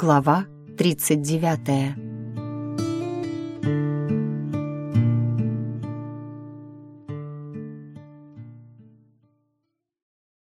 Глава 39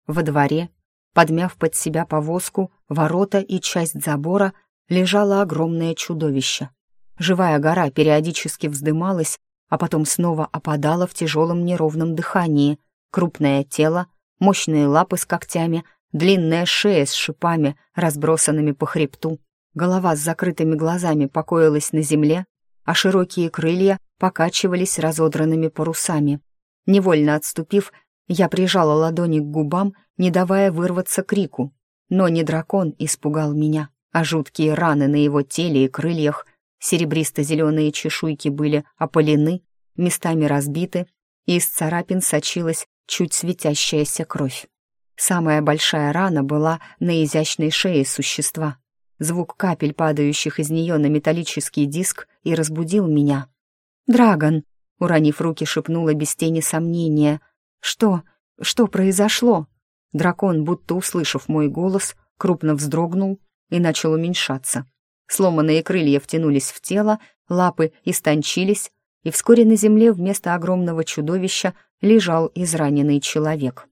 Во дворе, подмяв под себя повозку, ворота и часть забора, лежало огромное чудовище. Живая гора периодически вздымалась, а потом снова опадала в тяжелом неровном дыхании. Крупное тело, мощные лапы с когтями, длинная шея с шипами, разбросанными по хребту. Голова с закрытыми глазами покоилась на земле, а широкие крылья покачивались разодранными парусами. Невольно отступив, я прижала ладони к губам, не давая вырваться крику. Но не дракон испугал меня, а жуткие раны на его теле и крыльях. Серебристо-зеленые чешуйки были опалены, местами разбиты, и из царапин сочилась чуть светящаяся кровь. Самая большая рана была на изящной шее существа. Звук капель, падающих из нее на металлический диск, и разбудил меня. «Драгон!» — уронив руки, шепнула без тени сомнения. «Что? Что произошло?» Дракон, будто услышав мой голос, крупно вздрогнул и начал уменьшаться. Сломанные крылья втянулись в тело, лапы истончились, и вскоре на земле вместо огромного чудовища лежал израненный человек.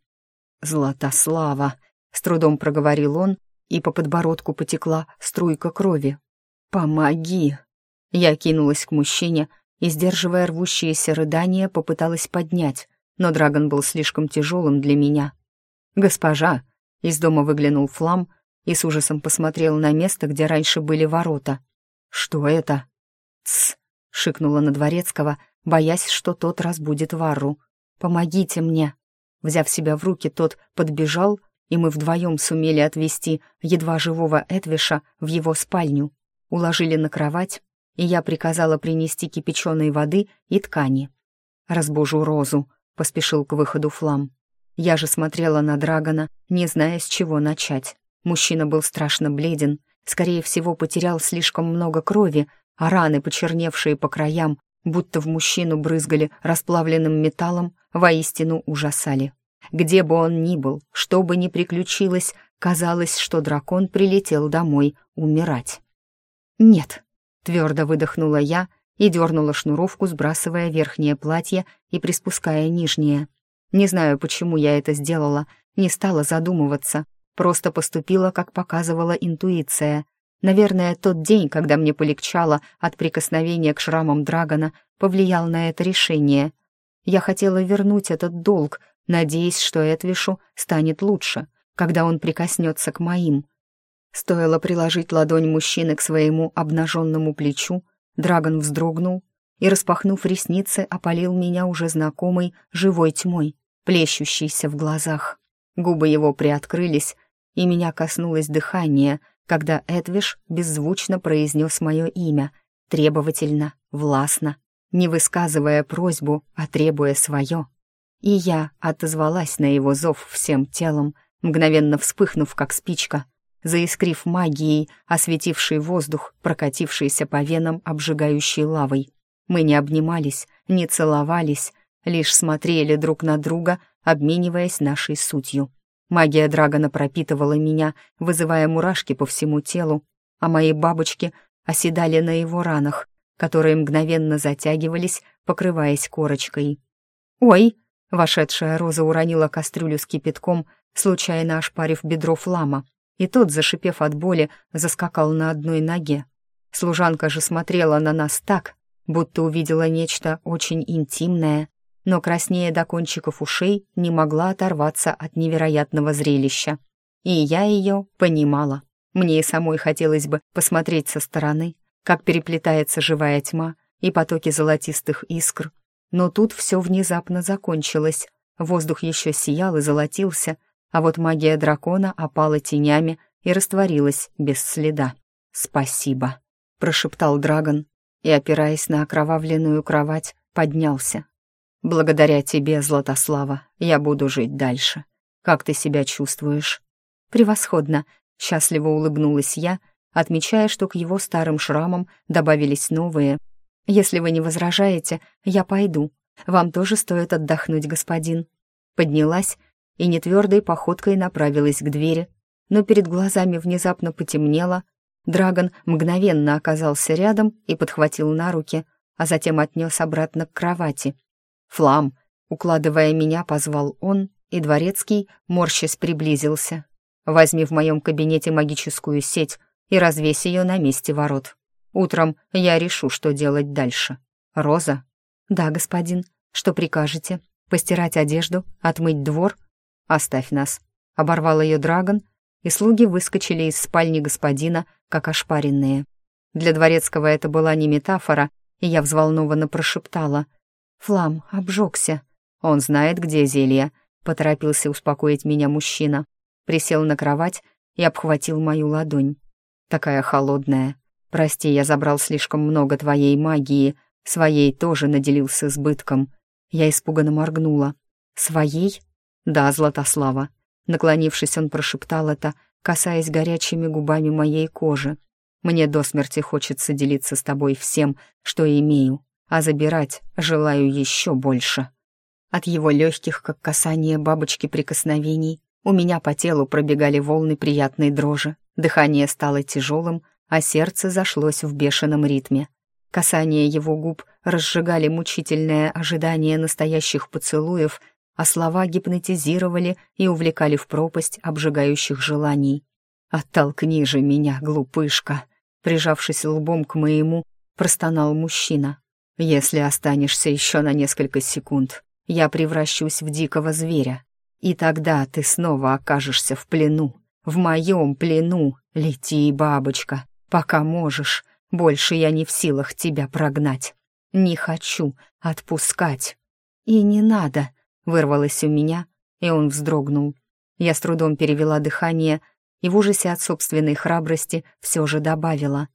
«Златослава!» — с трудом проговорил он, и по подбородку потекла струйка крови. «Помоги!» Я кинулась к мужчине и, сдерживая рвущиеся рыдания, попыталась поднять, но Драгон был слишком тяжелым для меня. «Госпожа!» — из дома выглянул Флам и с ужасом посмотрел на место, где раньше были ворота. «Что это?» «Тсс!» — шикнула на Дворецкого, боясь, что тот разбудит Варру. «Помогите мне!» Взяв себя в руки, тот подбежал, и мы вдвоем сумели отвезти едва живого Эдвиша в его спальню. Уложили на кровать, и я приказала принести кипяченой воды и ткани. «Разбужу Розу», — поспешил к выходу Флам. Я же смотрела на Драгона, не зная, с чего начать. Мужчина был страшно бледен, скорее всего, потерял слишком много крови, а раны, почерневшие по краям, будто в мужчину брызгали расплавленным металлом, воистину ужасали. Где бы он ни был, что бы ни приключилось, казалось, что дракон прилетел домой умирать. «Нет», — твердо выдохнула я и дернула шнуровку, сбрасывая верхнее платье и приспуская нижнее. Не знаю, почему я это сделала, не стала задумываться, просто поступила, как показывала интуиция. Наверное, тот день, когда мне полегчало от прикосновения к шрамам Драгона, повлиял на это решение. Я хотела вернуть этот долг, надеясь, что Эдвишу станет лучше, когда он прикоснется к моим. Стоило приложить ладонь мужчины к своему обнаженному плечу, Драгон вздрогнул и, распахнув ресницы, опалил меня уже знакомой живой тьмой, плещущейся в глазах. Губы его приоткрылись, и меня коснулось дыхание — когда Эдвиш беззвучно произнес мое имя, требовательно, властно, не высказывая просьбу, а требуя свое. И я отозвалась на его зов всем телом, мгновенно вспыхнув, как спичка, заискрив магией, осветивший воздух, прокатившийся по венам обжигающей лавой. Мы не обнимались, не целовались, лишь смотрели друг на друга, обмениваясь нашей сутью. Магия Драгона пропитывала меня, вызывая мурашки по всему телу, а мои бабочки оседали на его ранах, которые мгновенно затягивались, покрываясь корочкой. «Ой!» — вошедшая Роза уронила кастрюлю с кипятком, случайно ошпарив бедро флама, и тот, зашипев от боли, заскакал на одной ноге. Служанка же смотрела на нас так, будто увидела нечто очень интимное, но краснее до кончиков ушей не могла оторваться от невероятного зрелища. И я ее понимала. Мне и самой хотелось бы посмотреть со стороны, как переплетается живая тьма и потоки золотистых искр. Но тут все внезапно закончилось. Воздух еще сиял и золотился, а вот магия дракона опала тенями и растворилась без следа. «Спасибо», — прошептал Драгон и, опираясь на окровавленную кровать, поднялся. Благодаря тебе, Златослава, я буду жить дальше. Как ты себя чувствуешь? Превосходно, счастливо улыбнулась я, отмечая, что к его старым шрамам добавились новые. Если вы не возражаете, я пойду. Вам тоже стоит отдохнуть, господин. Поднялась и нетвердой походкой направилась к двери, но перед глазами внезапно потемнело, Драгон мгновенно оказался рядом и подхватил на руки, а затем отнес обратно к кровати. «Флам!» — укладывая меня, позвал он, и дворецкий, морщись, приблизился. «Возьми в моем кабинете магическую сеть и развесь ее на месте ворот. Утром я решу, что делать дальше. Роза?» «Да, господин. Что прикажете? Постирать одежду? Отмыть двор? Оставь нас». Оборвал ее Драгон, и слуги выскочили из спальни господина, как ошпаренные. Для дворецкого это была не метафора, и я взволнованно прошептала. «Флам, обжегся». «Он знает, где зелье», — поторопился успокоить меня мужчина. Присел на кровать и обхватил мою ладонь. «Такая холодная. Прости, я забрал слишком много твоей магии, своей тоже наделил с избытком». Я испуганно моргнула. «Своей?» «Да, Златослава». Наклонившись, он прошептал это, касаясь горячими губами моей кожи. «Мне до смерти хочется делиться с тобой всем, что имею, а забирать желаю еще больше». От его легких, как касание бабочки прикосновений, у меня по телу пробегали волны приятной дрожи, дыхание стало тяжелым, а сердце зашлось в бешеном ритме. Касания его губ разжигали мучительное ожидание настоящих поцелуев — а слова гипнотизировали и увлекали в пропасть обжигающих желаний. «Оттолкни же меня, глупышка!» Прижавшись лбом к моему, простонал мужчина. «Если останешься еще на несколько секунд, я превращусь в дикого зверя, и тогда ты снова окажешься в плену, в моем плену. Лети, бабочка, пока можешь, больше я не в силах тебя прогнать. Не хочу отпускать. И не надо!» вырвалось у меня, и он вздрогнул. Я с трудом перевела дыхание и в ужасе от собственной храбрости все же добавила.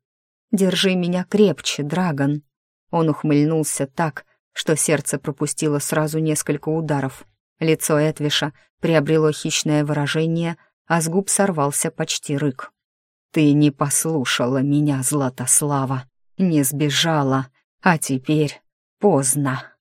«Держи меня крепче, Драгон». Он ухмыльнулся так, что сердце пропустило сразу несколько ударов. Лицо Этвиша приобрело хищное выражение, а с губ сорвался почти рык. «Ты не послушала меня, Златослава, не сбежала, а теперь поздно».